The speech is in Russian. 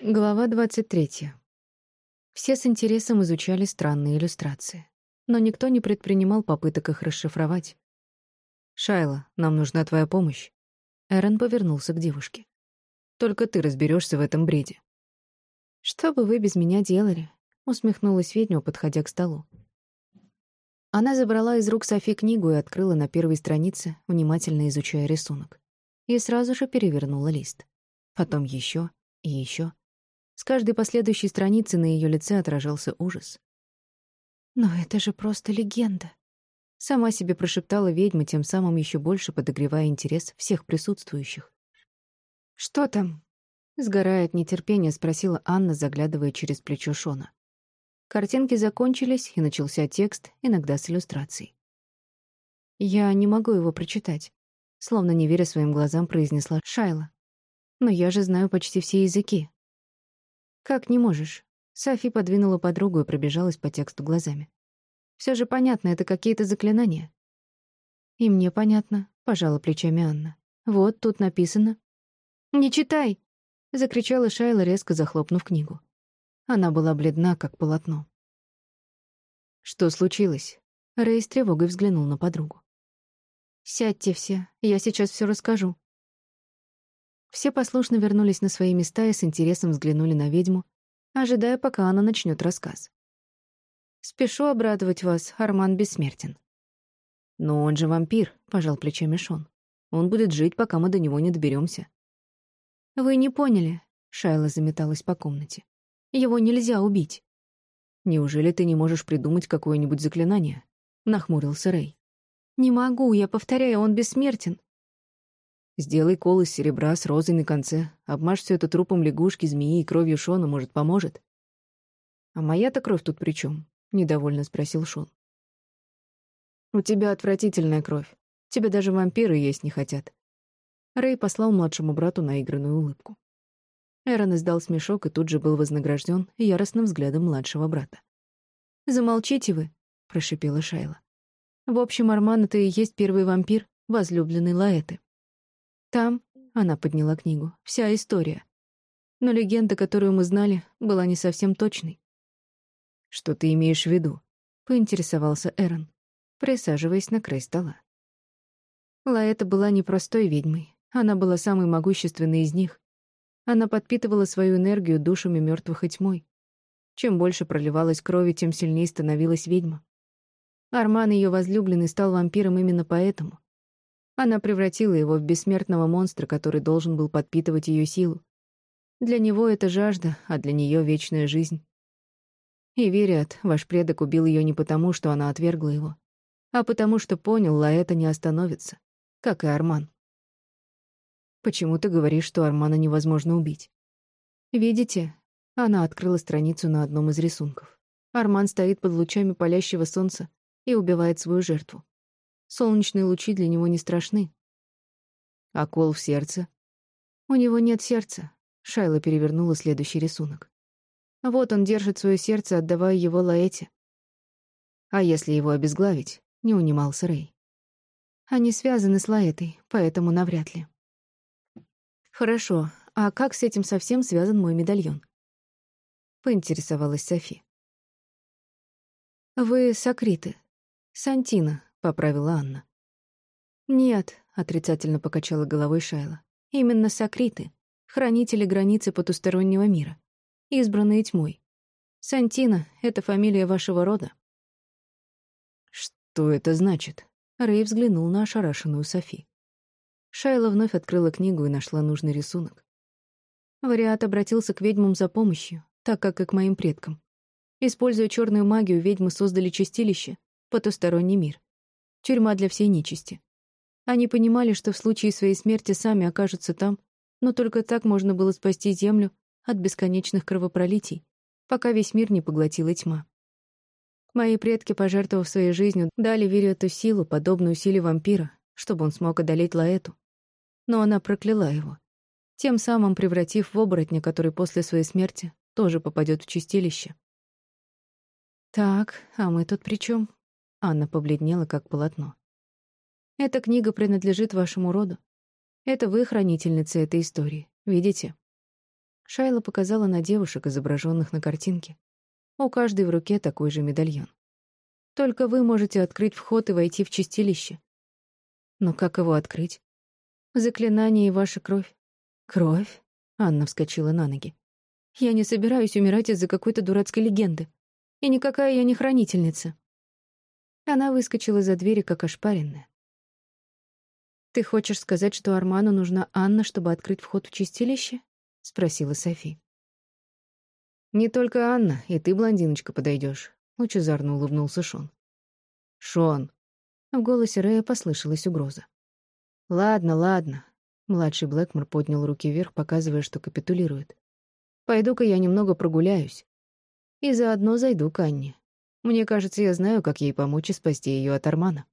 Глава 23. Все с интересом изучали странные иллюстрации, но никто не предпринимал попыток их расшифровать. «Шайла, нам нужна твоя помощь». Эрен повернулся к девушке. «Только ты разберешься в этом бреде». «Что бы вы без меня делали?» — усмехнулась ведьма, подходя к столу. Она забрала из рук Софи книгу и открыла на первой странице, внимательно изучая рисунок. И сразу же перевернула лист. Потом еще и еще. С каждой последующей страницы на ее лице отражался ужас. «Но это же просто легенда», — сама себе прошептала ведьма, тем самым еще больше подогревая интерес всех присутствующих. «Что там?» — сгорая от нетерпения, спросила Анна, заглядывая через плечо Шона. Картинки закончились, и начался текст, иногда с иллюстрацией. «Я не могу его прочитать», — словно не веря своим глазам, произнесла Шайла. «Но я же знаю почти все языки». «Как не можешь?» Софи подвинула подругу и пробежалась по тексту глазами. Все же понятно, это какие-то заклинания». «И мне понятно», — пожала плечами Анна. «Вот, тут написано». «Не читай!» — закричала Шайла, резко захлопнув книгу. Она была бледна, как полотно. «Что случилось?» Рэй с тревогой взглянул на подругу. «Сядьте все, я сейчас все расскажу», все послушно вернулись на свои места и с интересом взглянули на ведьму, ожидая, пока она начнет рассказ. «Спешу обрадовать вас, Арман бессмертен». «Но он же вампир», — пожал плечами Шон. «Он будет жить, пока мы до него не доберемся. «Вы не поняли», — Шайла заметалась по комнате. «Его нельзя убить». «Неужели ты не можешь придумать какое-нибудь заклинание?» — нахмурился Рэй. «Не могу, я повторяю, он бессмертен. Сделай кол из серебра с розой на конце, обмажь все это трупом лягушки, змеи и кровью Шона, может, поможет. А моя-то кровь тут при чем? недовольно спросил Шон. У тебя отвратительная кровь. Тебя даже вампиры есть не хотят. Рэй послал младшему брату наигранную улыбку. Эрон издал смешок и тут же был вознагражден яростным взглядом младшего брата. «Замолчите вы», — прошипела Шайла. «В общем, Арман — это и есть первый вампир, возлюбленный Лаэты. Там, она подняла книгу, вся история. Но легенда, которую мы знали, была не совсем точной. «Что ты имеешь в виду?» — поинтересовался Эрон, присаживаясь на край стола. Лаэта была непростой ведьмой, она была самой могущественной из них. Она подпитывала свою энергию душами мертвых и тьмой. Чем больше проливалась крови, тем сильнее становилась ведьма. Арман, ее возлюбленный, стал вампиром именно поэтому. Она превратила его в бессмертного монстра, который должен был подпитывать ее силу. Для него это жажда, а для нее вечная жизнь. И Вериат, ваш предок, убил ее не потому, что она отвергла его, а потому что понял, Лаэта не остановится, как и Арман. Почему ты говоришь, что Армана невозможно убить? Видите? Она открыла страницу на одном из рисунков. Арман стоит под лучами палящего солнца и убивает свою жертву. Солнечные лучи для него не страшны. А кол в сердце? У него нет сердца. Шайла перевернула следующий рисунок. Вот он держит свое сердце, отдавая его Лаэте. А если его обезглавить? Не унимался Рэй. Они связаны с Лаэтой, поэтому навряд ли. Хорошо, а как с этим совсем связан мой медальон? Поинтересовалась Софи. Вы сокриты. Сантина, — поправила Анна. «Нет», — отрицательно покачала головой Шайла. «Именно сокриты, хранители границы потустороннего мира, избранные тьмой. Сантина — это фамилия вашего рода». «Что это значит?» — Рэй взглянул на ошарашенную Софи. Шайла вновь открыла книгу и нашла нужный рисунок. Вариат обратился к ведьмам за помощью, так как и к моим предкам. Используя черную магию, ведьмы создали чистилище, потусторонний мир. Тюрьма для всей нечисти. Они понимали, что в случае своей смерти сами окажутся там, но только так можно было спасти Землю от бесконечных кровопролитий, пока весь мир не поглотила тьма. Мои предки, пожертвовав своей жизнью, дали Вере эту силу, подобную силе вампира, чтобы он смог одолеть Лаэту. Но она прокляла его, тем самым превратив в оборотня, который после своей смерти тоже попадет в чистилище. «Так, а мы тут при чем? Анна побледнела, как полотно. «Эта книга принадлежит вашему роду. Это вы хранительница этой истории, видите?» Шайла показала на девушек, изображенных на картинке. У каждой в руке такой же медальон. Только вы можете открыть вход и войти в чистилище. Но как его открыть? Заклинание и ваша кровь. Кровь? Анна вскочила на ноги. Я не собираюсь умирать из-за какой-то дурацкой легенды. И никакая я не хранительница. Она выскочила за двери, как ошпаренная. «Ты хочешь сказать, что Арману нужна Анна, чтобы открыть вход в чистилище?» — спросила Софи. «Не только Анна, и ты, блондиночка, подойдешь», — лучезарно улыбнулся Шон. «Шон!» — в голосе Рэя послышалась угроза. «Ладно, ладно», — младший Блэкмор поднял руки вверх, показывая, что капитулирует. «Пойду-ка я немного прогуляюсь. И заодно зайду к Анне. Мне кажется, я знаю, как ей помочь и спасти ее от Армана».